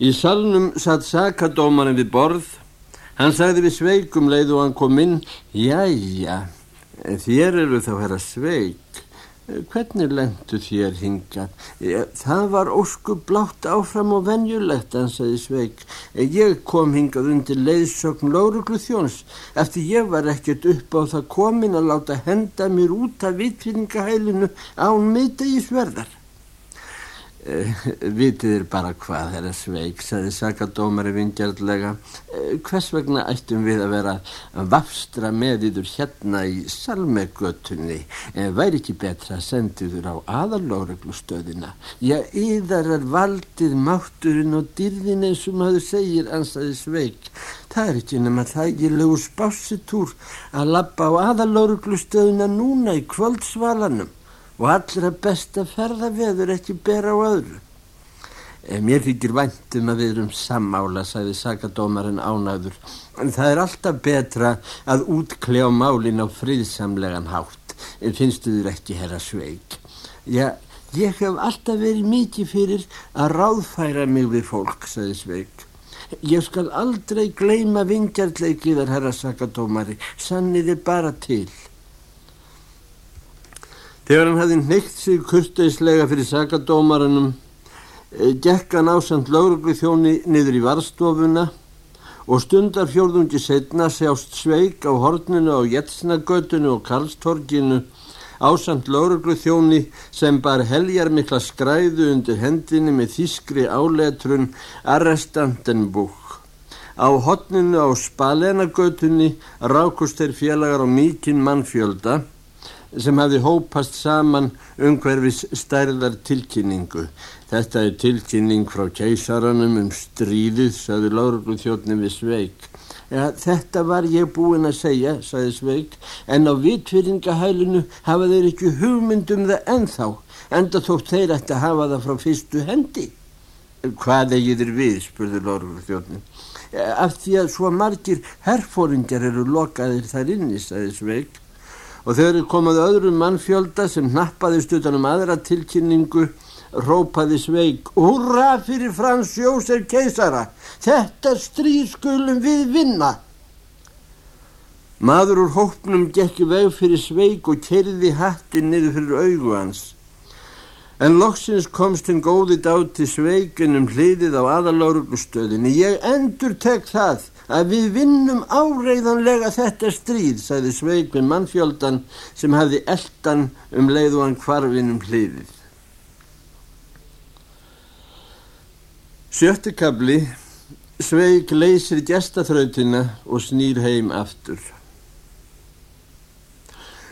Í salnum satt sakadómarinn við borð. Hann sagði við sveikum leið og hann kom inn. Jæja, þér eru þá herra sveik. Hvernig lendu þér hingað? Það var ósku blátt áfram og venjulegt, ansaði sveik. Ég kom hingað undir leiðsögn Lóruglu þjóns eftir ég var ekkert upp á það komin að láta henda mér út af vitfinningahælinu án miðdegi sverðar. Eh, vitið er bara hvað þeirra sveik, saði sakadómari vingjarlega. Eh, hvers vegna ættum við að vera vafstra með yfir hérna í salmegötunni? Eh, væri ekki betra að senda yfir á aðalóreglustöðina? Já, yðar er valdið mátturinn og dyrðin eins og maður segir, ansaði sveik. Það er ekki nema þægilegu spásitúr að lappa á aðalóreglustöðina núna í kvöldsvalanum og allra besta ferðaveður ekki bera á öðru. Mér þykir væntum að við erum sammála, sagði sakadómarinn ánaður, en það er alltaf betra að útkljá málin á friðsamlegan hátt, en finnstu þér ekki herra sveik. Já, ég hef alltaf verið mikið fyrir að ráðfæra mig við fólk, sagði sveik. Ég skal aldrei gleima vingjartleikiðar, herra sakadómari, sanniði bara til. Þegar hann hafði neitt sig kurteislega fyrir sakadómaranum, eh, gekk hann ásand lauruglu þjóni niður í varstofuna og stundar fjórðungi setna sjást sveik á horninu á Jetsnagötunu og Karlstorginu ásand lauruglu þjóni sem bar heljar mikla skræðu undir hendinni með þískri áletrun Arrestantenbúk. Á horninu á Spalenagötunni rákust þeir félagar á mikinn mannfjölda sem hafi hópast saman umhverfis stærðar tilkynningu. Þetta er tilkynning frá keisaranum um stríðið, saði Láruglu þjóttni við Sveig. Ja, þetta var ég búinn að segja, saði Sveig, en á vitfyringahælinu hafa þeir ekki hugmyndum það ennþá, enda þótt þeir ætti að hafa það frá fyrstu hendi. Hvað eigið er við, spurði Láruglu þjóttni. Af því að svo margir herfóringar eru lokaðir þar inni, saði Sveig og þegar er komað öðrum mannfjölda sem nappaðist utanum aðra tilkynningu rópaði sveik Húra fyrir Frans Jósef keisara! Þetta stríð skulum við vinna! Maður úr hópnum gekki veg fyrir sveik og kerði hattin niður fyrir augu hans. En loksins komst hinn góði dáti sveikinum hliðið á aðaláruglustöðinni. Ég endur tek það að við vinnum áreiðanlega þetta stríð, sagði sveikinn mannfjöldan sem hafði eldan um leið og hann kvarfinum hliðið. Sjöttukabli sveik leysir gestaþrautina og snýr heim aftur.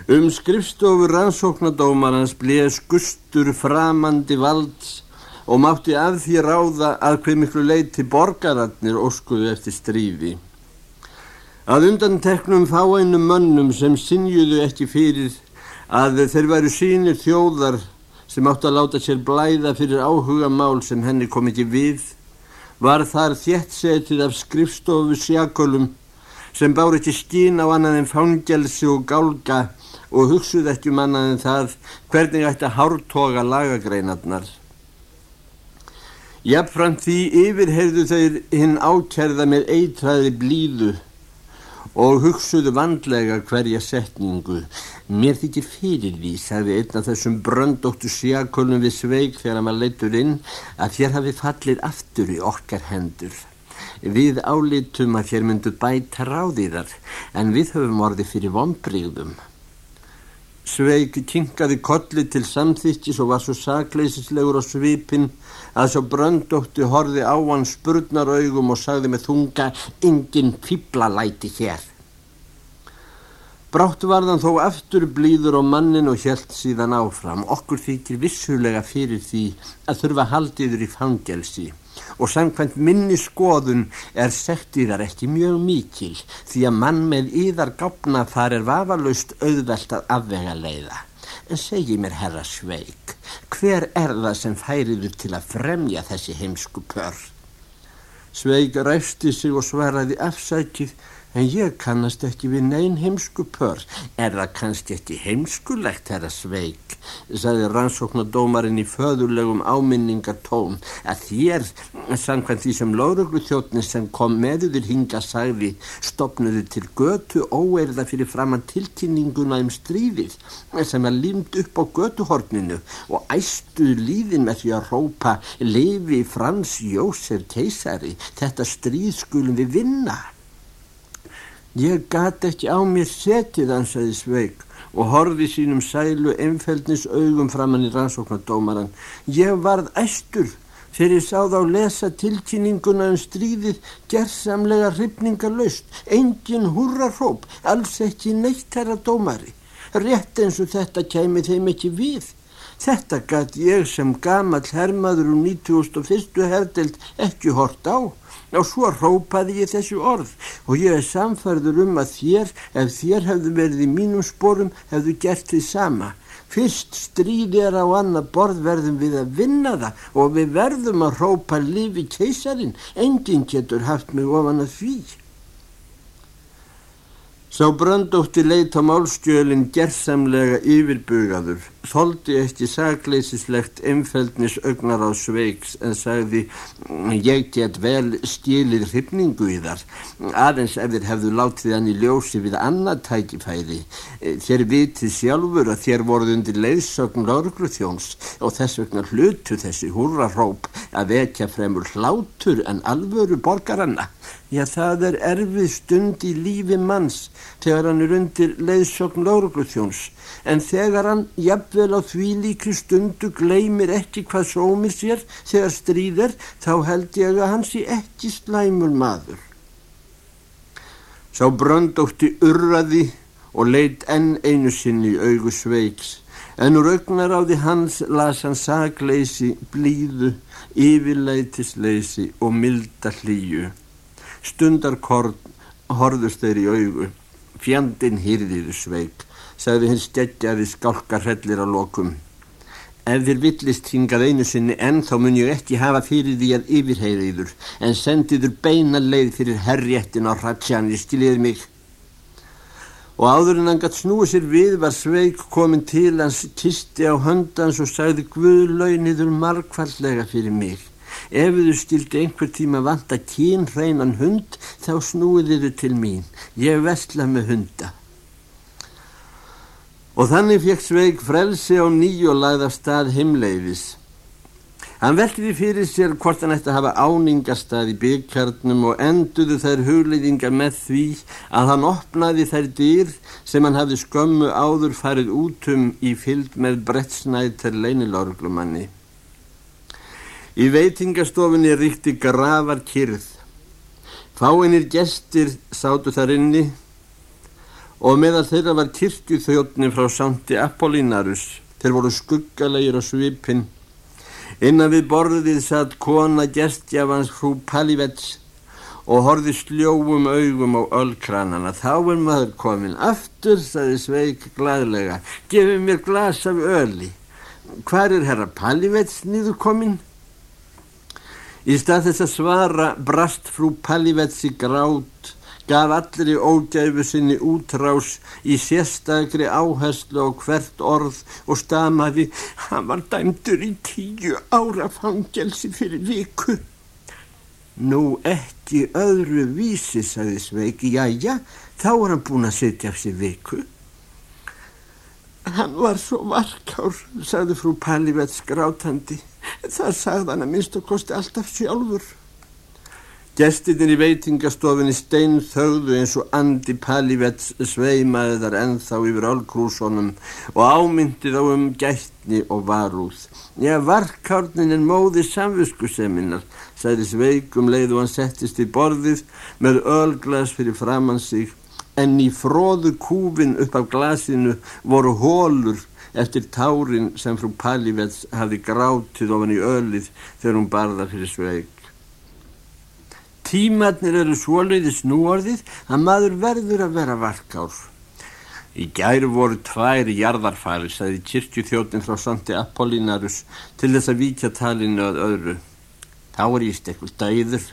Um skrifstofur rannsóknadómarans bleið skustur framandi valds og mátti af því ráða að hver miklu leiti borgararnir óskuðu eftir stríði. Að undan teknum fáeinum mönnum sem sinjuðu ekki fyrir að þeir væru sínir þjóðar sem átti að láta sér blæða fyrir áhuga mál sem henni kom ekki við, var þar þétt setið af skrifstofu sjakölum sem bár ekki skín á annan en fangelsi og gálga og hugsuð ekki um annað en það hvernig ætti að hártoga lagagreinarnar. Jafnframt því yfirheyrðu þeir hinn ákjærða með eitræði blíðu og hugsuðu vandlega hverja setningu. Mér þykir fyrir því, sagði einn af þessum bröndóttu sjakölum við sveig þegar maður leittur inn, að þér hafi fallir aftur í okkar hendur. Við álitum að þér myndu bæta ráðiðar, en við höfum orði fyrir vonbríðum. Sveig kinkaði kolli til samþýttis og var svo sakleisislegur á svipin að svo bröndótti horði á hann spurnaraugum og sagði með þunga engin fýblalæti hér. Brátt varðan þó aftur blíður á mannin og helt síðan áfram. Okkur þykir vissulega fyrir því að þurfa haldiður í fangelsi og samkvæmt minni skoðun er sektíðar ekki mjög mikil því að mann með yðar gáfna þar er vafalaust auðvelt að afvega leiða. En segi mér herra Sveig, hver er það sem færiður til að fremja þessi heimsku pörð? Sveig ræfti sig og svaraði afsækið, en ég kannast ekki við neyn heimsku pör. Er það kannski ekki heimskulegt, herra Sveig, sagði rannsóknadómarinn í föðulegum áminningartón, að þér, samkvæmt því sem lauruglu þjóttni sem kom meðuður hinga sagði, stopnuðu til götu óeirða fyrir framann tilkynninguna um strífið sem er límt upp á götuhorninu og æstuðu líðin með því að rópa Levi Frans Jósef keisari, þetta stríð skulum við vinna. Ég gati ekki á mér setið, ansaði Sveig og horfi sínum sælu einfeldnis augum framann í rannsóknardómaran. Ég varð æstur þegar ég sáð á lesa tilkynninguna um stríðið gerðsamlega hrifningarlaust, engin húrarhóp, alls ekki neitt herra dómari. Rétt eins og þetta kæmi þeim ekki við. Þetta gæti ég sem gamal hermaður um 91. herdelt ekki hort á og svo rópaði ég þessu orð og ég er samfærður um að þér, ef þér hefðu verið í mínum sporum, hefðu gert því sama. Fyrst stríð er á annað borð verðum við að vinna það og við verðum að rópa lifi keisarin, enginn getur haft mig ofan að því. Sá bröndótti leit á málskjölinn gerðsamlega yfirbugaður, þóldi ekki sagleysislegt einfeldnis augnar á sveiks en sagði ég get vel stílið hrifningu í þar, aðeins ef þér hefðu látið hann í ljósi við annað tækifæri. Þér vitið sjálfur að þér voruð undir leiðsögn lörgluþjóns og þess vegna hlutu þessi húrraróp að vekja fremur hlátur en alvöru borgaranna. Já, það er erfið stund í lífi manns þegar hann er undir leiðsögn lórugluþjóns en þegar hann jafnvel á því líkri stundu gleymir ekki hvað sómir sér þegar stríðir þá held ég að hans í ekki slæmur maður. Sá bröndótti urraði og leitt enn einu sinni í augu sveiks en úr augnar á því hans las hann sagleysi, blíðu, yfirleitisleysi og milda hlýju. Stundarkorn horðust þeir í augu. Fjandin hýrðiðu sveik, sagði hins stegjaði skálkarhellir á lokum. Ef þér villist hingað einu sinni enn þá mun ég ekki hafa fyrir því að yfirheyriður en sendiður beina leið fyrir herréttin á Ratsjani, skiljiði mig. Og áður en hann gætt snúið sér við var Sveig komin til hans kisti á höndans og sagði Guðlauniður markvallega fyrir mig. Ef þú stildi einhver tíma vanta kynreinan hund þá snúið þið til mín. Ég vestla með hunda. Og þannig fekk Sveig frelsi á nýju og lagði af stað heimleiðis. Hann veldi fyrir sér hvort hann ætti að hafa áningastað í byggjarnum og enduðu þær hugleiðingar með því að hann opnaði þær dýr sem hann hafði skömmu áður farið útum í fylg með brettsnættar leinilorglumanni. Í veitingastofinni ríkti gravar kyrð. Fáinir gestir sátu þar inni og meðal þeirra var kirkjuþjóttni frá Santi Apollínarus. Þeir voru skuggalegir á svipin. Innan við borðið satt kona gestjafans hrú Palivets og horði sljóum augum á öllkranana. Þá er maður komin. Aftur, saði Sveig gladlega, gefið mér glas af öli. Hvar er herra Palivets nýður komin? Í stað þess að svara brast frú Pallivetsi grát, gaf allir í ógæfu sinni útrás í sérstakri áherslu á hvert orð og stamaði, hann var dæmdur í tíu ára fangelsi fyrir viku. Nú ekki öðru vísi, sagði Sveiki, jájá, þá er hann búin að setja af sér viku. Hann var svo varkár, sagði frú Pallivets grátandi. Það sagði hann að minnst og kosti alltaf sjálfur. Gestirinn í veitingastofinni stein þauðu eins og Andi Palivets sveimaði þar ennþá yfir álkrúsonum og ámyndi þá um gætni og varúð. Já, varkárnin en móði samviskuseminnar, sæði sveikum leið og hann settist í borðið með ölglas fyrir framann sig en í fróðu kúfin upp af glasinu voru hólur eftir tárin sem frú Palivets hafi grátið ofan í ölið þegar hún barða fyrir sveig. Tímatnir eru svoleiðis núorðið að maður verður að vera varkár. Í gæru voru tvær jarðarfæri, sagði kirkjuþjótin frá Santi Apollínarus til þess að víkja talinu að öðru. Þá er íst eitthvað dæður,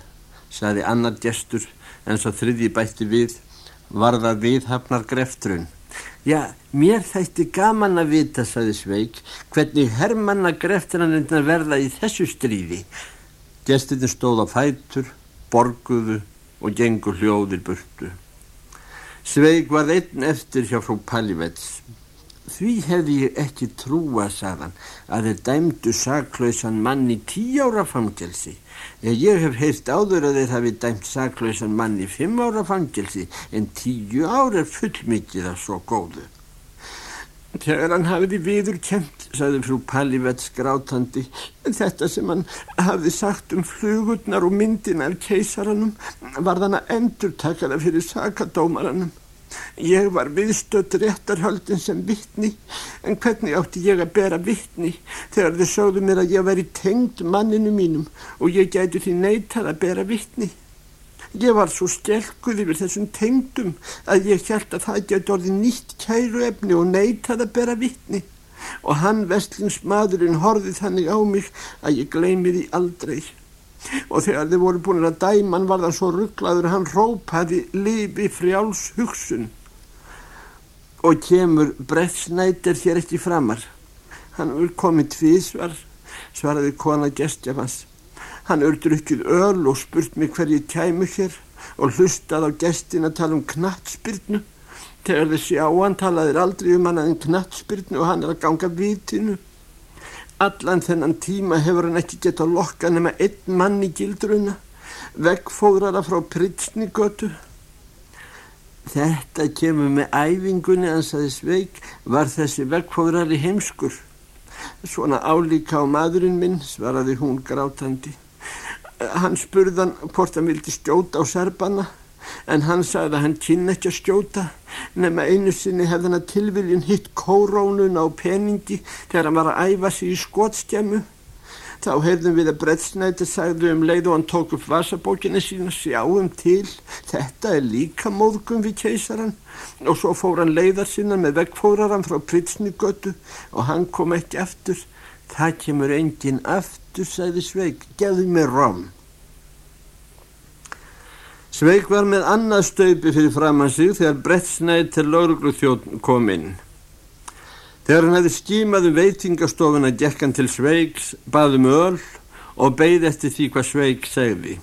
sagði annar gestur en svo þriði bætti við var það viðhafnar greftrun. Já, mér þætti gaman að vita, saði Sveig, hvernig hermanna greftranirna verða í þessu stríði. Gestinni stóð á fætur, borguðu og gengur hljóðir burtu. Sveig var einn eftir hjá frú Pallivets. Því hefði ég ekki trúa, sagðan, að þeir dæmdu saklausan mann í tí ára fangelsi. Ég hef heilt áður að þeir hafi dæmt saklausan mann í fimm ára fangelsi en tíu ára er fullmikið af svo góðu. Þegar hann hafiði viður kent, sagði frú Pallivets grátandi, þetta sem hann hafiði sagt um flugurnar og myndina af keisaranum var þann að endur taka það fyrir sakadómaranum. Ég var viðstödd réttarhaldin sem vittni en hvernig átti ég að bera vittni þegar þau sögðu mér að ég væri tengd manninu mínum og ég gæti því neitað að bera vittni. Ég var svo stelkuð yfir þessum tengdum að ég held að það geti orðið nýtt kæru efni og neitað að bera vittni og hann vestlingsmadurinn horfið þannig á mig að ég gleymi því aldrei. Og þegar þið voru búin að dæman var það svo rugglaður hann rópaði lifi frjáls hugsun og kemur breytsnætir þér ekki framar. Hann er komið tvísvar svaraði kona gestjafans hann er drukkið öl og spurt mig hver ég kæmu hér og hlustað á gestin að tala um knattspyrnu. Þegar þessi áan talaðir aldrei um hann að en knattspyrnu og hann er að ganga vitinu. Allan þennan tíma hefur hann ekki gett að lokka nema einn mann í gildruna, veggfóðrara frá Pritsnigötu. Þetta kemur með æfingunni, ansaði Sveig, var þessi veggfóðrari heimskur. Svona álíka á maðurinn minn, svaraði hún grátandi. Hann spurðan hvort hann vildi stjóta á serbanna en hann sagði að hann kynna ekki að skjóta nema einu sinni hefði hann að tilviljun hitt kórónun á peningi þegar hann var að æfa sig í skotstjæmu þá heyrðum við að brettsnæti sagði um leið og hann tók upp vasabókina sína sjáum til þetta er líka móðgum við keisaran og svo fór hann leiðar sína með veggfóraran frá Pritsnigötu og hann kom ekki aftur. Það kemur engin aftur sagði Sveig, gefðu mig rom Sveig var með annað staupi fyrir framann sig þegar brettsnæði til laurugluþjóðn kom inn. Þegar hann hefði skímað um veitingastofuna gekk hann til Sveigs, baðum öll og beigð eftir því hvað Sveig segði.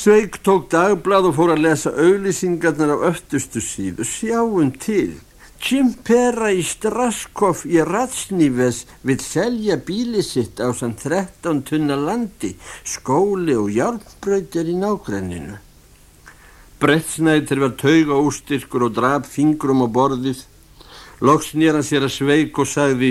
Sveig tók dagblad og fór að lesa auðlýsingarnar á öftustu síðu. Sjáum til. Čimpera í Straskov í Ratsníves vil selja bíli sitt á sann 13 tunna landi, skóli og hjálpbröytir í nákrenninu. Brettsnættir var tauga ústyrkur og draf fingrum á borðið. Loks nýra sér að sveik og sagði,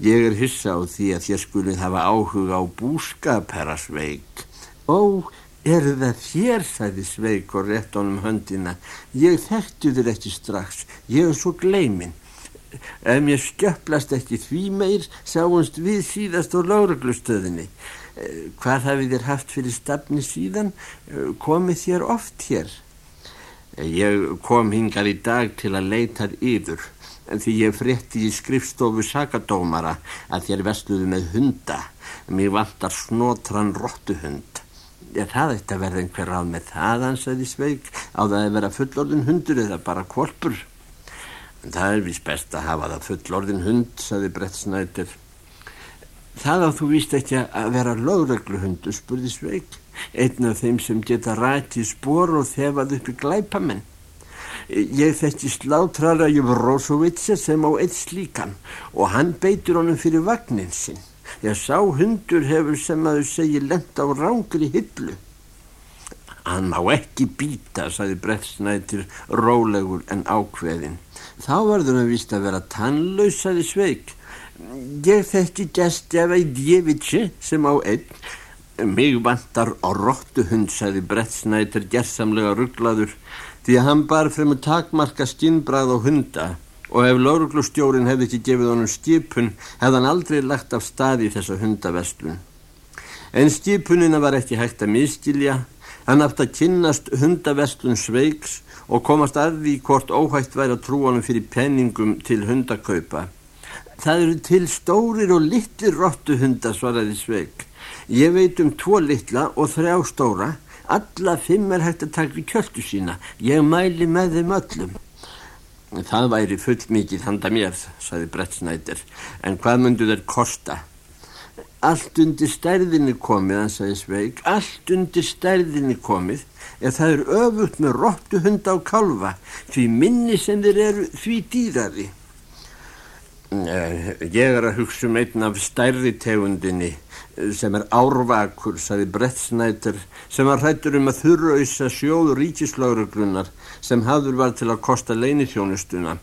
ég er hissa á því að þér skulið hafa áhuga á búskap, herra sveik. Ó, Er það þér, sagði Sveig og rétt honum höndina. Ég þekktu þér ekki strax, ég er svo gleimin. Ef mér skjöplast ekki því meir, sáumst við síðast á láreglustöðinni. Hvað hafið þér haft fyrir stafni síðan? Komið þér oft hér? Ég kom hingar í dag til að leitað yfir, því ég frétti í skrifstofu sakadómara að þér vestluðu með hunda. Mér vantar snotran rottuhund. Já það ætti að verða einhver ráð með það ansæði Sveig á það að vera fullorðin hundur eða bara kvolpur en það er vist best að hafa það fullorðin hund saði Brettsnættir það á þú víst ekki að vera lögregluhundu spurði Sveig einn af þeim sem geta ræti spór og þefað upp í glæpamenn ég þekki slátrara Júfrósovitsa sem á eitt slíkan og hann beitur honum fyrir vagnin sinn Já, sá hundur hefur sem að þau segi lenda á rángri hillu. Hann má ekki býta, saði brettsnættir rólegur en ákveðin. Þá varður hann vist að vera tannlaus, saði Sveig. Ég þekki gæstjafa í djevitsi sem á einn. Mig vantar á róttuhund, saði brettsnættir gerðsamlega rugglaður því að hann bar fremur takmarka skinnbrað og hunda og ef lauruglustjórin hefði ekki gefið honum skipun hefði hann aldrei lagt af stað í þessa hundavestlun. En skipunina var ekki hægt að miskilja, hann afti að kynnast hundavestlun sveiks og komast að því hvort óhægt væri að trú honum fyrir penningum til hundakaupa. Það eru til stórir og litli róttuhundar svaraði sveik. Ég veit um tvo litla og þrjá stóra, Alla fimm er hægt að taka kjöldu sína. Ég mæli með þeim öllum. Það væri full mikið handa mér, saði Brettsnættir, en hvað myndu þeir kosta? Allt undir stærðinni komið, hann sagði Sveig, allt undir stærðinni komið, ef það er öfugt með róttu hunda á kalva, því minni sem þeir eru því dýrari. Eh, ég er að hugsa um einn af stærri tegundinni eh, sem er árvakur, saði Brettsnættir, sem var hrættur um að þurrauðsa sjóður ríkislaugruglunar sem hafður var til að kosta leinithjónustuna.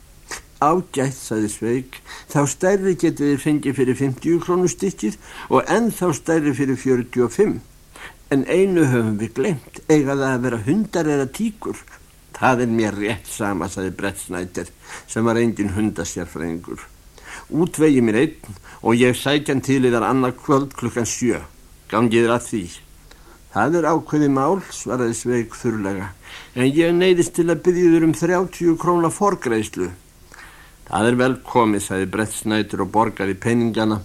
Ágætt, saði Sveig, þá stærri getið þið fengið fyrir 50 krónu stykkið og enn þá stærri fyrir 45. En einu höfum við glemt, eiga það að vera hundar eða tíkur. Það er mér rétt sama, saði Brettsnættir, sem var engin hundasjárfræðingur útvegi mér einn og ég sækjan til í þar annar kvöld klukkan sjö. Gangiður að því. Það er ákveði mál, svaraði Sveig þurrlega, en ég neyðist til að byggja um 30 krónar forgreðslu. Það er velkomið, sagði Brettsnætur og borgaði peningana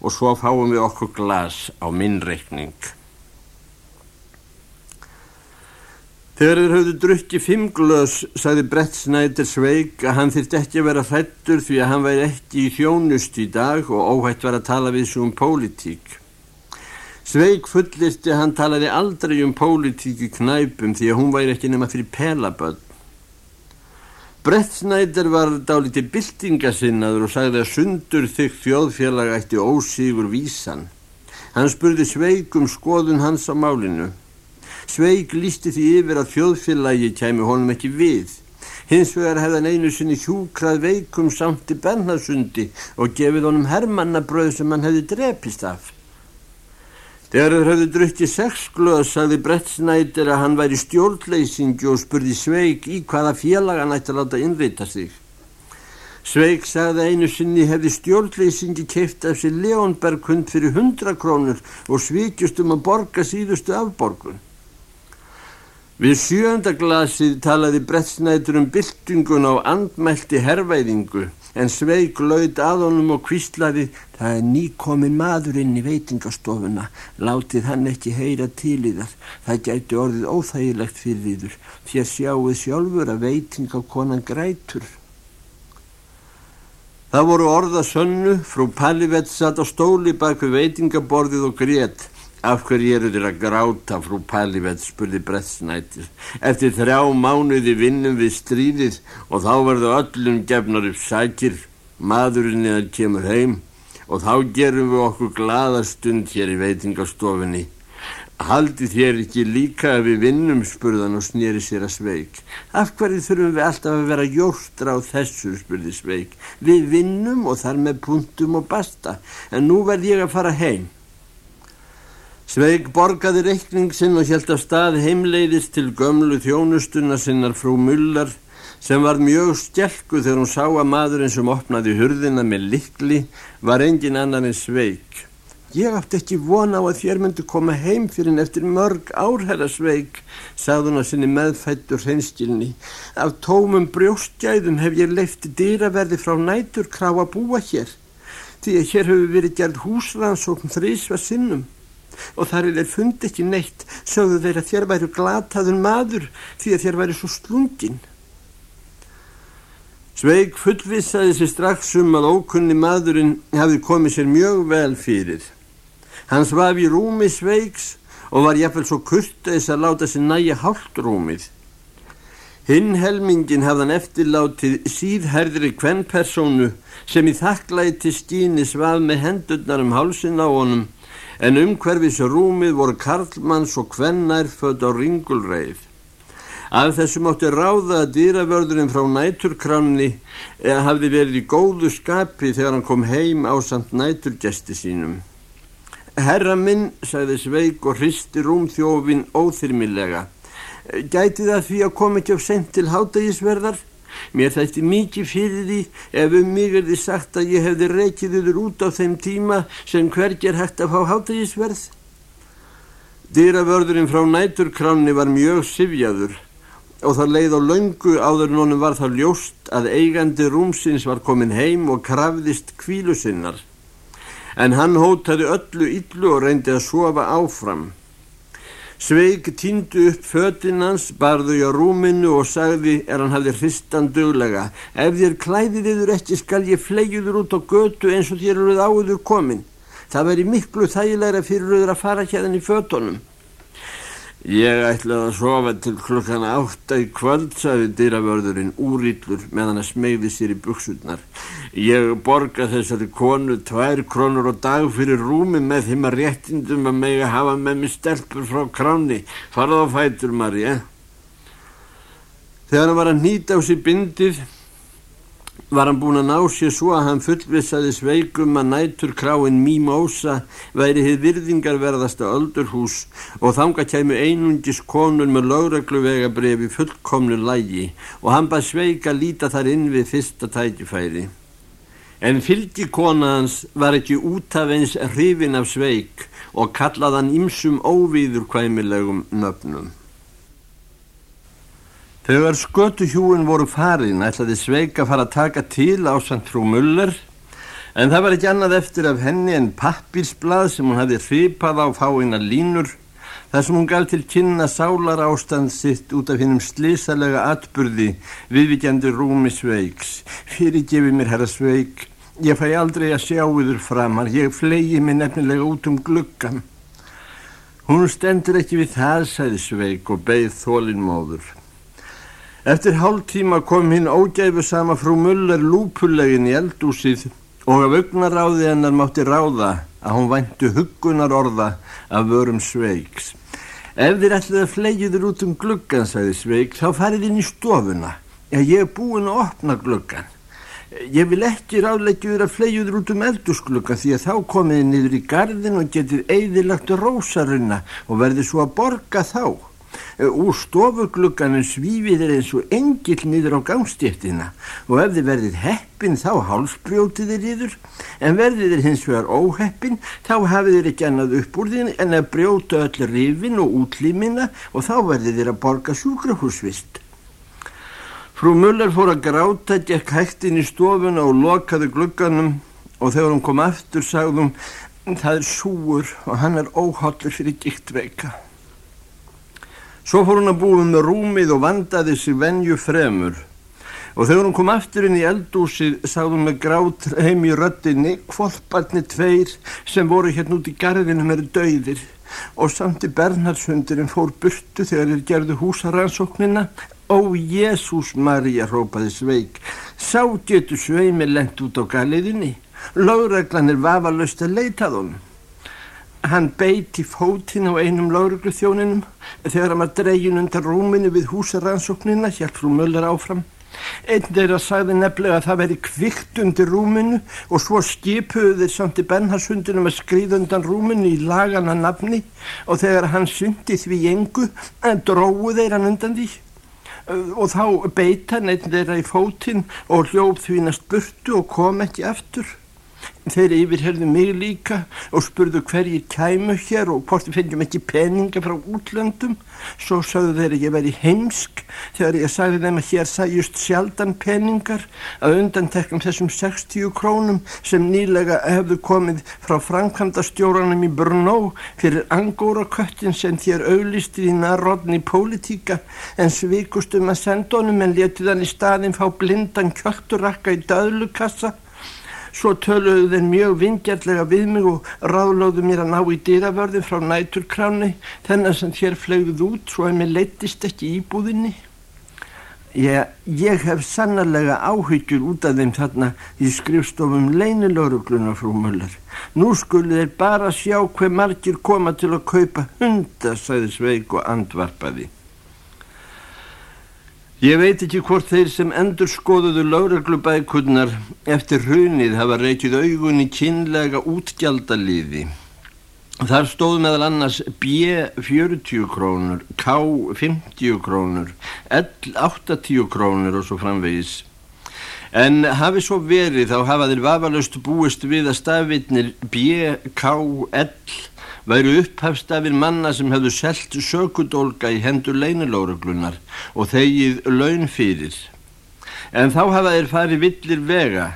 og svo fáum við okkur glas á minn reikning. Þegar þeir höfðu drukkið fimm glös sagði Brett Snæder Sveig að hann þýrt ekki að vera fættur því að hann væri ekki í þjónust í dag og óhætt var að tala við svo um pólitík. Sveig fullirti að hann talaði aldrei um pólitík í knæpum því að hún væri ekki nema fyrir pelaböld. Brett Snæder var dálítið byltingasinnaður og sagði að sundur þykk þjóðfélag ætti ósígur vísan. Hann spurði Sveig um skoðun hans á málinu. Sveig lísti því yfir að þjóðfélagi kæmi honum ekki við. Hins vegar hefðan einu sinni hjúkrað veikum samt í bennasundi og gefið honum hermannabröð sem hann hefði drepist af. Þegar þeir höfðu drukkið sex glöð sagði Brett Snæder að hann væri stjórnleysingi og spurði Sveig í hvaða félag hann ætti að láta innrita sig. Sveig sagði einu sinni hefði stjórnleysingi keift af sér Leonberg hund fyrir hundra krónur og svíkjust um að borga síðustu afborgun. Við sjönda glasið talaði Brettsnætur um byltingun á andmælti herrvæðingu en Sveig laud að honum og kvíslaði það er nýkomin maður inn í veitingastofuna, látið hann ekki heyra til í þar, það gæti orðið óþægilegt fyrir þýður því að sjáuð sjálfur að veitingakonan grætur. Það voru orða sönnu, frú Pallivett satt á stóli bak við veitingaborðið og grétt Af hverju eru þér að gráta, frú Pallivett, spurði Brettsnættir. Eftir þrjá mánuði vinnum við stríðið og þá verður öllum gefnar upp sækir, maðurinn eða kemur heim og þá gerum við okkur gladastund hér í veitingastofinni. Haldi þér ekki líka að við vinnum, spurðan og snýri sér að sveik. Af hverju þurfum við alltaf að vera jórtra á þessu, spurði sveik. Við vinnum og þar með punktum og basta, en nú verð ég að fara heim. Sveig borgaði reikning sinn og hjælt af stað heimleiðis til gömlu þjónustuna sinnar frú Mullar sem var mjög stjelku þegar hún sá að maðurinn sem opnaði hurðina með likli var engin annan en Sveig. Ég átti ekki vona á að þér myndi koma heim fyrir en eftir mörg árherra Sveig, sagði hún að sinni meðfættur hreinskilni. Af tómum brjóstgæðum hef ég leifti dýraverði frá nætur krá að búa hér, því að hér hefur verið gerð húsrannsókn þrísva sinnum og þar er þeir fundi ekki neitt sögðu þeir að þér væri glataðun maður því að þér væri svo slungin Sveig fullvisaði sér strax um að ókunni maðurinn hafi komið sér mjög vel fyrir. Hans var við rúmi Sveigs og var jafnvel svo kurtaðis að láta sér næja hálft rúmið. Hinn helmingin hafðan eftirlátið síðherðri kvennpersonu sem í þakklæti stíni svað með hendurnar um hálsin á honum en umhverfis rúmið voru karlmanns og kvennær född á ringulreið. Af þessum átti ráða að dýravörðurinn frá næturkramni hafði verið í góðu skapi þegar hann kom heim á samt næturgesti sínum. Herra minn, sagði Sveig og hristi rúmþjófin óþyrmilega. Gæti það því að koma ekki á sent til hátægisverðar? Mér þætti mikið fyrir því ef um mig er því sagt að ég hefði reykið yfir út á þeim tíma sem hverger hægt að fá hátægisverð. Dýravörðurinn frá næturkranni var mjög sifjaður og það leið á laungu áður nónum var það ljóst að eigandi rúmsins var komin heim og krafðist kvílu sinnar. En hann hótaði öllu yllu og reyndi að sofa áfram. Sveig týndu upp fötinnans, barðu á rúminu og sagði er hann hafði hristan döglega. Ef þér klæðið yfir ekki skal ég flegjur út á götu eins og þér eruð áður komin. Það veri miklu þægilegra fyrir auður að fara hérna í fötunum. Ég ætlaði að sofa til klukkan átta í kvöld, sagði dýravörðurinn úrýllur meðan að smegði sér í buksurnar. Ég borga þessari konu tvær krónur og dag fyrir rúmi með þeim að réttindum að mega hafa með mig stelpur frá kráni. Farað á fætur, Marja. Þegar hann var að nýta á sér bindið, var hann búin að ná sér svo að hann fullvisaði sveikum að nætur kráin Mímósa væri hið virðingarverðasta öldurhús og þanga kæmu einungis konur með lögregluvegabriði fullkomnu lægi og hann bað sveika líta þar inn við fyrsta tækifæri. En fylgi konaðans var ekki út af eins hrifin af sveik og kallaðan ymsum óvíður kvæmilegum nöfnum. Þegar skötuhjúin voru farin ætlaði Sveig að fara að taka til á Sant frú Muller en það var ekki annað eftir af henni en pappirsblad sem hún hafi hripað á fáina línur þar sem hún gaf til kynna sálar ástand sitt út af hennum slísalega atburði viðvikjandi rúmi Sveigs. Fyrir gefið mér herra Sveig, ég fæ aldrei að sjá yfir framar, ég flegi mig nefnilega út um gluggan. Hún stendur ekki við það, sagði Sveig og beigð þólinnmóður. Eftir hálf tíma kom hinn ógæfu sama frú Muller lúpulegin í eldúsið og af augnaráði hennar mátti ráða að hún væntu huggunar orða af vörum Sveigs. Ef þið ætlaði að flegiður út um gluggan, sagði Sveig, þá farið inn í stofuna. Já, ég er búin að opna gluggan. Ég vil ekki ráðleggjuður að flegiður út um eldúsgluggan því að þá komiði niður í gardin og getið eigðilagt rósarunna og verði svo að borga þá. Úr stofugluganum svífið er eins og engill niður á gangstéttina og ef þið verðið heppin þá hálsbrjótið er yfir en verðið er hins vegar óheppin þá hafið þið ekki annað upp úr þín en að brjóta öll rifin og útlýmina og þá verðið þið að borga sjúkrahúsvist. Frú Muller fór að gráta, gekk hægt inn í stofuna og lokaði glugganum og þegar hún kom aftur sagðum það er súur og hann er óhaldur fyrir giktveika. Svo fór hún að búið með rúmið og vandaði sig venju fremur. Og þegar hún kom aftur inn í eldúsið sagði hún með grát heim í röttinni kvolparni tveir sem voru hérna út í garðinum eru dauðir. Og samt í Bernhardshundurinn fór burtu þegar þeir gerðu húsaransóknina Ó Jésús Maria rópaði Sveig sá getur sveimi lengt út á galiðinni Láreglan er vafalust að leitað honum Hann beiti fótinn á einum lauruglu þjóninum þegar hann var dregin undan rúminu við húsaransóknina, hjálp frú Möller áfram. Einn þeirra sagði nefnilega að það veri kvikt undir rúminu og svo skipuðu þeir samt í Bernhardsundunum að skrýða undan rúminu í lagana nafni og þegar hann syndi því engu, dróðu þeir hann undan því og þá beita neitt þeirra í fótinn og hljóf því næst burtu og kom ekki aftur. Þeir yfirherðu mig líka og spurðu hverjir kæmu hér og hvort við fengjum ekki peninga frá útlöndum. Svo sagðu þeir að ég veri heimsk. Þegar ég sagði þeim að hér sæjust sjaldan peningar að undantekkum þessum 60 krónum sem nýlega hefðu komið frá framkvæmdastjóranum í Brno fyrir angóraköttin sem þér auðlisti í narodni pólitíka. En svikustum að senda honum en letið hann í staðin fá blindan kjökturakka í döðlukassa Svo töluðu þeir mjög vingjarlega við mig og ráðlóðu mér að ná í dýravörðin frá næturkráni þennan sem þér flegðuð út svo að mér leittist ekki íbúðinni. Ég, ég hef sannarlega áhyggjur út af þeim þarna í skrifstofum leinilörugluna frú Möller. Nú skulle þeir bara sjá hver margir koma til að kaupa hunda, sagði Sveig og andvarpaði. Ég veit ekki hvort þeir sem endur skoðuðu láreglubækurnar eftir hrunið hafa reykið augun í kynlega útgjaldaliði. Þar stóð meðal annars B 40 krónur, K 50 krónur, L 80 krónur og svo framvegis. En hafi svo verið þá hafa þeir vafalust búist við að stafitnir B, K, L væru upphafstafir manna sem hefðu selt sökudólka í hendur leinilóruglunar og þegið laun fyrir. En þá hafa þeir farið villir vega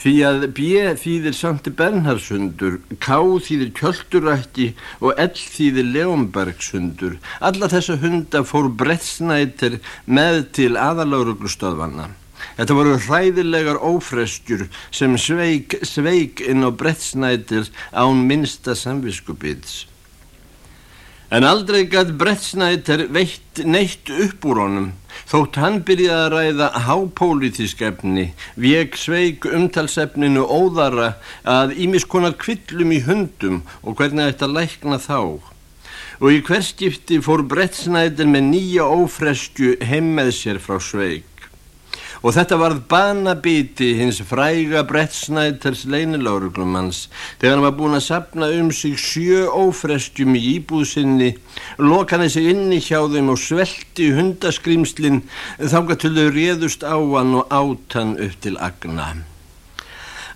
Því að B þýðir Sankti Bernhardsundur, K þýðir Kjöldurætti og L þýðir Leonbergsundur. Alla þessa hunda fór Brettsnættir með til aðalauruglustofana. Þetta voru hræðilegar ófreskjur sem sveik, sveik inn á Brettsnættir án minsta samviskubits. En aldrei gætt Brettsnættir veitt neitt upp úr honum Þótt hann byrjaði að ræða hápolítisk efni, veg sveik umtalsefninu óðara að ímiskonar kvillum í hundum og hvernig þetta lækna þá. Og í hverskipti fór Brettsnæðin með nýja ófresku heim með sér frá sveik og þetta varð banabíti hins fræga brettsnætters leiniláruglumanns þegar hann var búin að sapna um sig sjö ófrestjum í íbúðsynni lokan þessi inni hjá þeim og svelti hundaskrimslinn þángar til þau réðust á hann og átt hann upp til agna.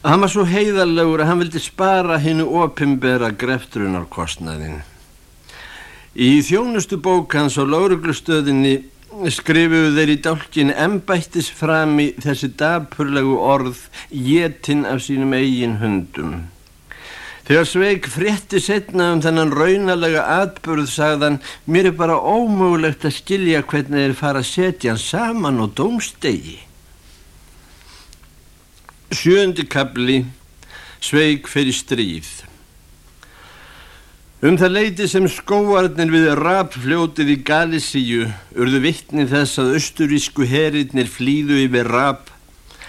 Hann var svo heiðarlegur að hann vildi spara hinnu opimbera greftrunarkostnaðin. Í þjónustu bók hans á lauruglustöðinni skrifuðu þeir í dálkin embættis fram í þessi dapurlegu orð jétin af sínum eigin hundum. Þegar Sveig frétti setna um þennan raunalega atbörð sagðan mér er bara ómögulegt að skilja hvernig þeir fara að setja hann saman og dómstegi. Sjöndi kabli Sveig fyrir stríð Um það leiti sem skóarnir við rapfljótið í Galísíu urðu vittni þess að austurísku herinnir flýðu yfir rap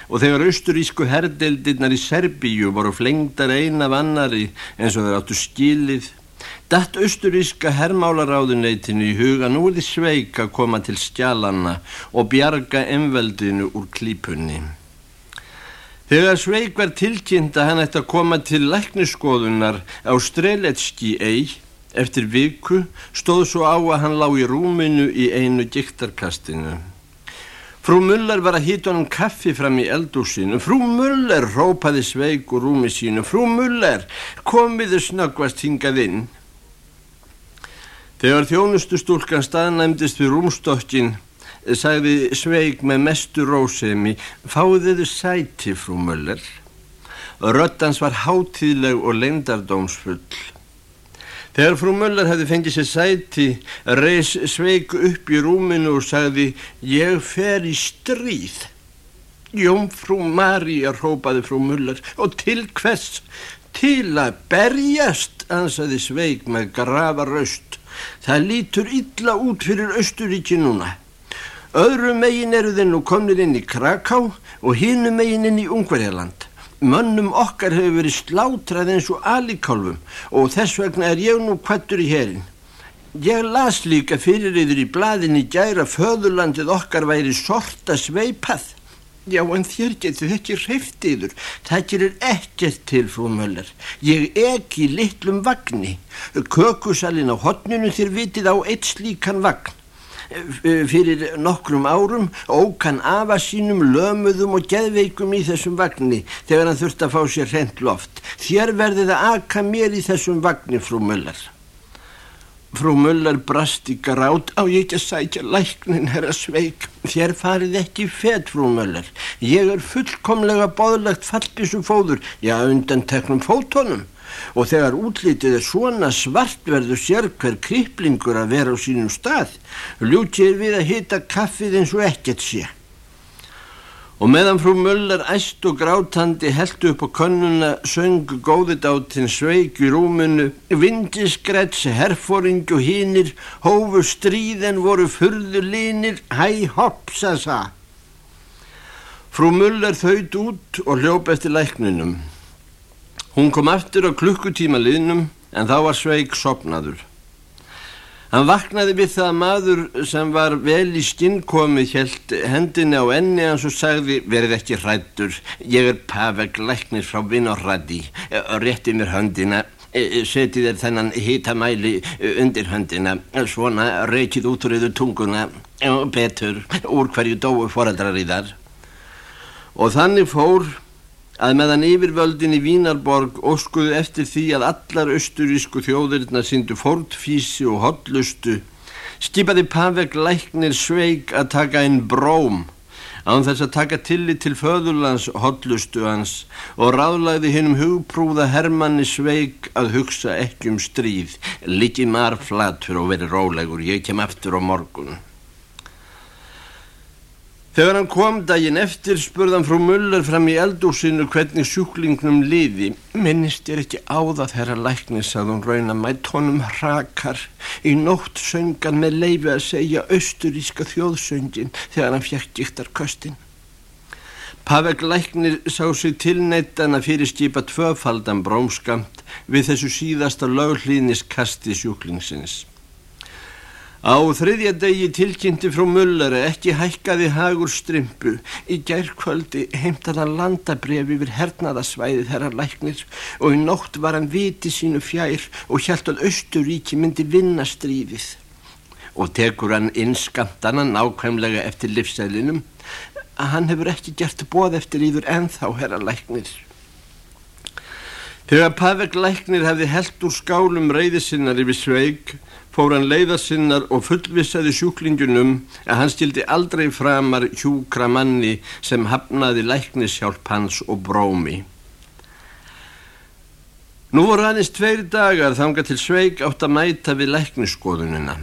og þegar austurísku herdeildirnar í Serbíu voru flengdar eina af annari eins og þeir áttu skilið datt austuríska hermálaráðuneytinu í huga núði sveik að koma til skjalanna og bjarga emveldinu úr klípunni. Þegar Sveig var tilkynnt að hann ætti að koma til lækniskoðunar á Streletski eig eftir viku stóð svo á að hann lág í rúminu í einu giktarkastinu. Frú Muller var að hýta honum kaffi fram í eldúsinu. Frú Muller rópaði Sveig úr rúmi sínu. Frú Muller, komiðu snöggvast hingað inn. Þegar þjónustustúlkan staðnæmdist við rúmstokkin sagði Sveig með mestu rósemi fáðiðu sæti frú Möller. Röttans var hátíðleg og leindardómsfull Þegar frú Möller hefði fengið sér sæti reys Sveig upp í rúminu og sagði ég fer í stríð. Jóm frú Maríja rópaði frú Möller og til hvers? Til að berjast ansaði Sveig með grafa raust það lítur illa út fyrir Östuríki núna Öðru megin eru þeir nú komnir inn í Kraká og hinu megin inn í Ungverjaland. Mönnum okkar hefur verið slátrað eins og alikálfum og þess vegna er ég nú kvattur í herin. Ég las líka fyrir yfir í bladinni gæra föðurlandið okkar væri sorta sveipað. Já, en þér getur ekki hreift yfir. Það gerir ekkert til, frú Möller. Ég ekki litlum vagnni. Kökusalinn á hotninu þér vitið á eitt slíkan vagn. Eh, fyrir nokkrum árum ókan afa sínum lömuðum og geðveikum í þessum vagnni þegar hann þurfti að fá sér hreint loft. Þér verðið að aka mér í þessum vagnni, frú Möller. Frú Möller brast í garát á ég ekki að sækja læknin, herra Sveig. Þér farið ekki fett, frú Möller. Ég er fullkomlega bóðlegt fallbísum fóður, já undan teknum fótónum og þegar útlitið er svona svart verður sér hver kriplingur að vera á sínum stað. Ljútið við að hita kaffið eins og ekkert sé. Og meðan frú Möller æst og grátandi held upp á könnuna söng góðidáttinn sveik í rúmunu vindiskrets, herfóring og hínir hófu stríðen voru furður línir hæ hopp sa sa. Frú Möller þaut út og hljóp eftir læknunum Hún kom aftur á klukkutíma liðnum en þá var Sveig sopnaður. Hann vaknaði við það maður sem var vel í skinnkomi hjælt hendinni á enni hans og sagði verið ekki hrættur, ég er Paveg læknir frá Vinorradi, rétti mér höndina, seti þér þennan hitamæli undir höndina, svona reykið útrúðu tunguna, betur, úr hverju dói foreldrar í þar. Og þannig fór að meðan yfirvöldin í Vínarborg óskuðu eftir því að allar austurísku þjóðirna syndu fórtfísi og hotlustu skipaði Pavek læknir sveig að taka einn bróm. Án þess að taka tillit til föðurlands hotlustu hans og ráðlæði hinnum hugprúða Hermanni Sveig að hugsa ekki um stríð, líki marflatur og veri rólegur, ég kem aftur á morgun. Þegar hann kom daginn eftir spurðan frú Muller fram í eldúsinu hvernig sjúklingnum liði. Minnist er ekki á það þegar læknis að hún rauna mætt honum hrakar. Í nótt söngan með leifi að segja austuríska þjóðsöngin þegar hann fjekk diktar köstin. Pavek læknir sá sig tilneittan að fyrirskipa tvöfaldan brómskamt við þessu síðasta löglíniskasti sjúklingsins. Á þriðja degi tilkynnti frú Mullari ekki hækkaði hagur strimpu. Í gærkvöldi heimtaði hann landabrefi yfir hernaðasvæði þeirra læknir og í nótt var hann viti sínu fjær og hjælt að Östuríki myndi vinna strífið. Og tekur hann innskamtana nákvæmlega eftir livsælinum að hann hefur ekki gert bóð eftir íður ennþá herra læknir. Þegar Pavek læknir hefði held úr skálum reyðisinnar yfir sveig fór hann leiðasinnar og fullvissaði sjúklingunum að hann stildi aldrei framar hjúkra manni sem hafnaði læknishjálp hans og brómi. Nú voru aðeins tveir dagar þanga til Sveig átt að mæta við læknisskoðunina.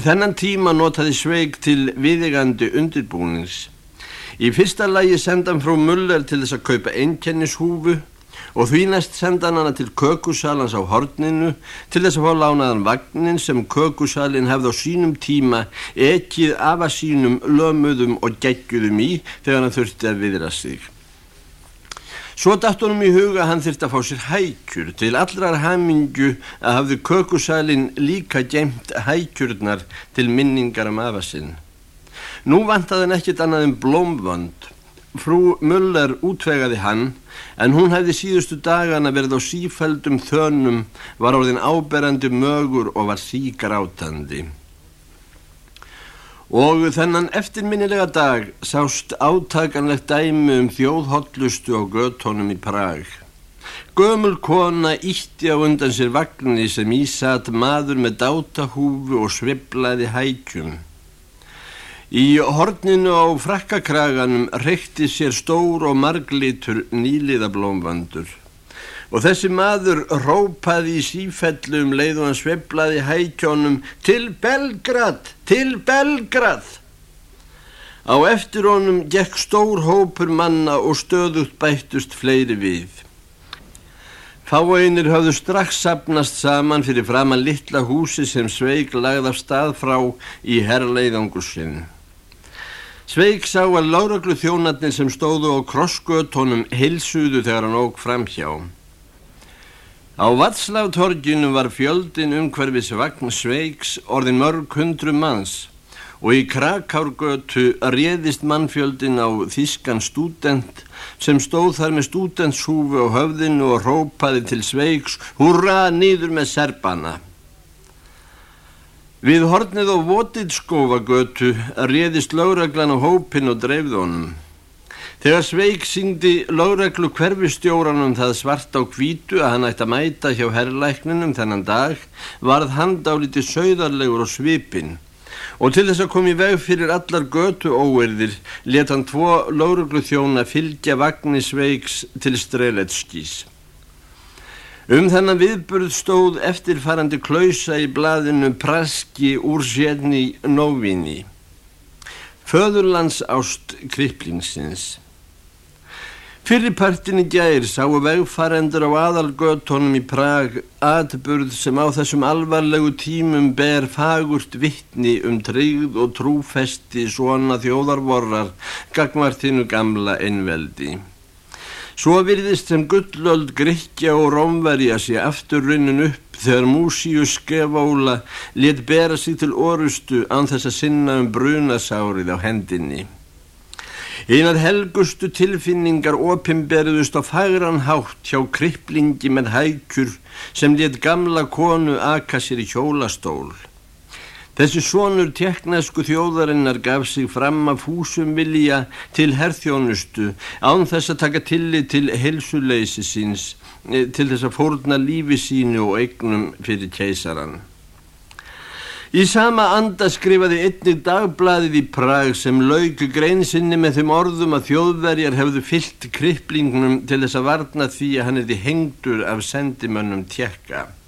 Þennan tíma notaði Sveig til viðegandi undirbúnings. Í fyrsta lagi senda hann frá Muller til þess að kaupa einkennishúfu og því næst senda hann hana til kökusalans á horninu til þess að fá lánaðan vagnin sem kökusalin hefði á sínum tíma ekkið afa sínum lömuðum og gegguðum í þegar hann þurfti að viðra sig. Svo dætt honum í huga hann þurfti að fá sér hækjur til allrar hamingu að hafði kökusalin líka gemt hækjurnar til minningar um afa sinn. Nú vantaði hann ekkit annað en blómvönd. Frú Muller útvegaði hann en hún hefði síðustu dagana verið á sífældum þönum, var orðin áberandi mögur og var sígrátandi. Og þennan eftirminnilega dag sást átakanlegt dæmi um þjóðhotlustu á göttónum í Prag. Gömul kona ítti á undan sér vagnni sem ísat maður með dátahúfu og sviblaði hækjum. Í horninu á frakkakraganum reykti sér stór og marglitur nýliðablómvandur og þessi maður rópaði í sífellu um leið og hann sveblaði hækjónum til Belgrad, til Belgrad. Á eftir honum gekk stór hópur manna og stöðugt bættust fleiri við. Fáeinir hafðu strax sapnast saman fyrir framann litla húsi sem Sveig lagði af stað frá í herrleiðangusinu. Sveig sá að láraklu þjónarnir sem stóðu á krossgötónum hilsuðu þegar hann óg framhjá. Á Vatslávtorginu var fjöldin umhverfis vagn Sveigs orðin mörg hundru manns og í Krakárgötu réðist mannfjöldin á þískan stúdent sem stóð þar með stúdentshúfi á höfðinu og rópaði til Sveigs Húra nýður með serpana! Við hornið á Votitskófagötu réðist lágreglan á hópin og dreifð honum. Þegar Sveig syngdi lágreglu hverfistjóranum það svart á kvítu að hann ætti að mæta hjá herrlækninum þennan dag varð hann dálítið sögðarlegur og svipin og til þess að koma í veg fyrir allar götu óerðir let hann tvo lágreglu þjóna fylgja vagnir Sveigs til Streletskís. Um þennan viðburð stóð eftirfarandi klausa í blaðinu Praski úr sérni Nóvinni. Föðurlands ást kriplingsins. Fyrirpartin í gæri sáu vegfarendur á aðalgötónum í Prag atburð sem á þessum alvarlegu tímum ber fagurt vittni um tryggð og trúfesti svona þjóðarvorrar gagmartinu gamla einveldi. Svo virðist sem gullöld Grekja og Rómverja sé aftur runnin upp þegar Músíus Skefóla let bera sig til orustu án þess að sinna um brunasárið á hendinni. Einar helgustu tilfinningar opimberðust á fagran hátt hjá kripplingi með hækjur sem let gamla konu aka sér í hjólastól. Þessi sonur teknæsku þjóðarinnar gaf sig fram af húsum vilja til herþjónustu án þess að taka tillit til helsuleysi síns, eh, til þess að fórna lífi sínu og eignum fyrir keisaran. Í sama anda skrifaði einnig dagbladið í Prag sem lauk greinsinni með þeim orðum að þjóðverjar hefðu fyllt kripplingnum til þess að varna því að hann því hengdur af sendimönnum tjekka.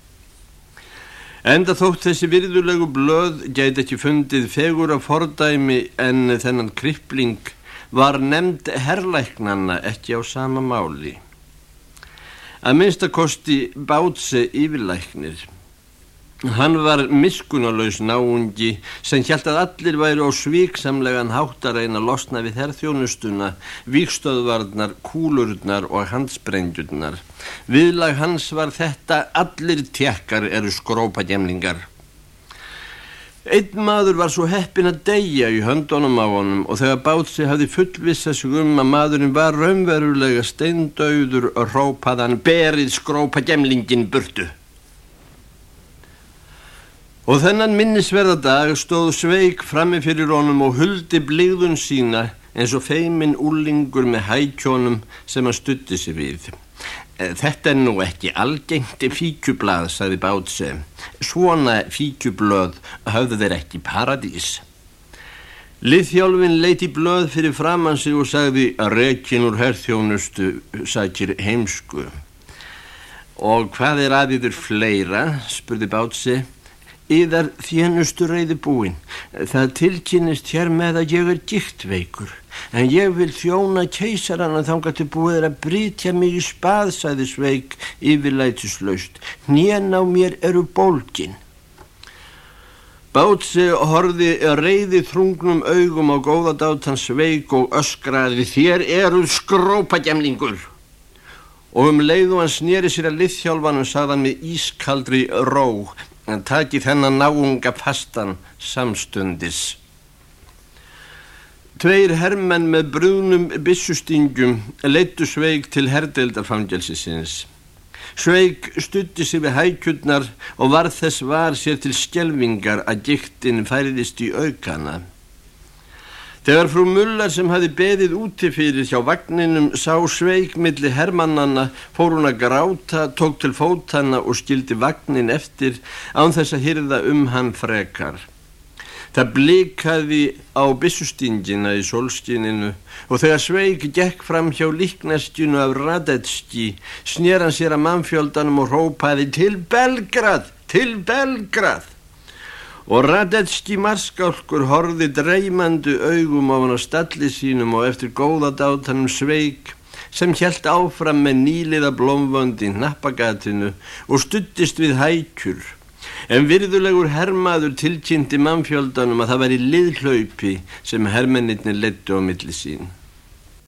Enda þótt þessi virðulegu blöð gæti ekki fundið fegur af fordæmi en þennan krippling var nefnd herrlæknanna ekki á sama máli. Að minnstakosti bátse yfirlæknir. Hann var miskunnulegs náungi sem hjælt að allir væri á svíksamlegan hátt að reyna að losna við herrþjónustuna, vikstöðvarnar, kúlurnar og handsprengjurnar. Viðlag hans var þetta allir tjekkar eru skrópagemlingar. Einn maður var svo heppin að deyja í höndunum á honum og þegar Bátsi hafði fullvissa sig um að maðurinn var raunverulega steindauður og rópaðan berið skrópagemlingin burtu. Og þennan minnisverða dag stóð Sveig frammi fyrir honum og huldi blíðun sína eins og feimin úlingur með hækjónum sem hann stutti sig við. Eh, þetta er nú ekki algengt fíkjublað, sagði Bátse. Svona fíkjublöð hafðu þeir ekki paradís. Liðhjálfin leiti blöð fyrir framann sig og sagði að rekin úr herþjónustu sækir heimsku. Og hvað er aðiður fleira, spurði Bátse yðar þjenustu reyði búin. Það tilkynist hér með að ég er gíktveikur, en ég vil þjóna keisaran að þánga til búið að brytja mig í spaðsæðisveik yfirlætislaust. Nén á mér eru bólkin. Bátsi horfi reyði þrungnum augum á góðadátans veik og öskraði þér eru skrópagemlingur. Og um leiðu hann snýri sér að liðhjálfanum sagðan með ískaldri ró en taki þennan náunga fastan samstundis. Tveir hermenn með brúnum bissustingum leittu Sveig til herdeildarfangelsisins. Sveig stutti sig við hækjurnar og var þess var sér til skjelvingar að giktinn færiðist í aukana. Þegar frú Mullar sem hafi beðið úti fyrir hjá vagninum sá sveik milli hermannanna fór hún að gráta, tók til fótanna og skildi vagnin eftir án þess að hyrða um hann frekar. Það blikaði á bissustingina í solskininu og þegar sveik gekk fram hjá líknastjunu af Radetski snér hann sér að mannfjöldanum og rópaði til Belgrad, til Belgrad og Radetski marskálkur horði dreymandu augum á hann á stalli sínum og eftir góða dátanum sveik sem helt áfram með nýliða blómvönd í nappagatinu og stuttist við hækjur. En virðulegur hermaður tilkynnti mannfjöldanum að það væri liðhlaupi sem hermennirni lettu á milli sín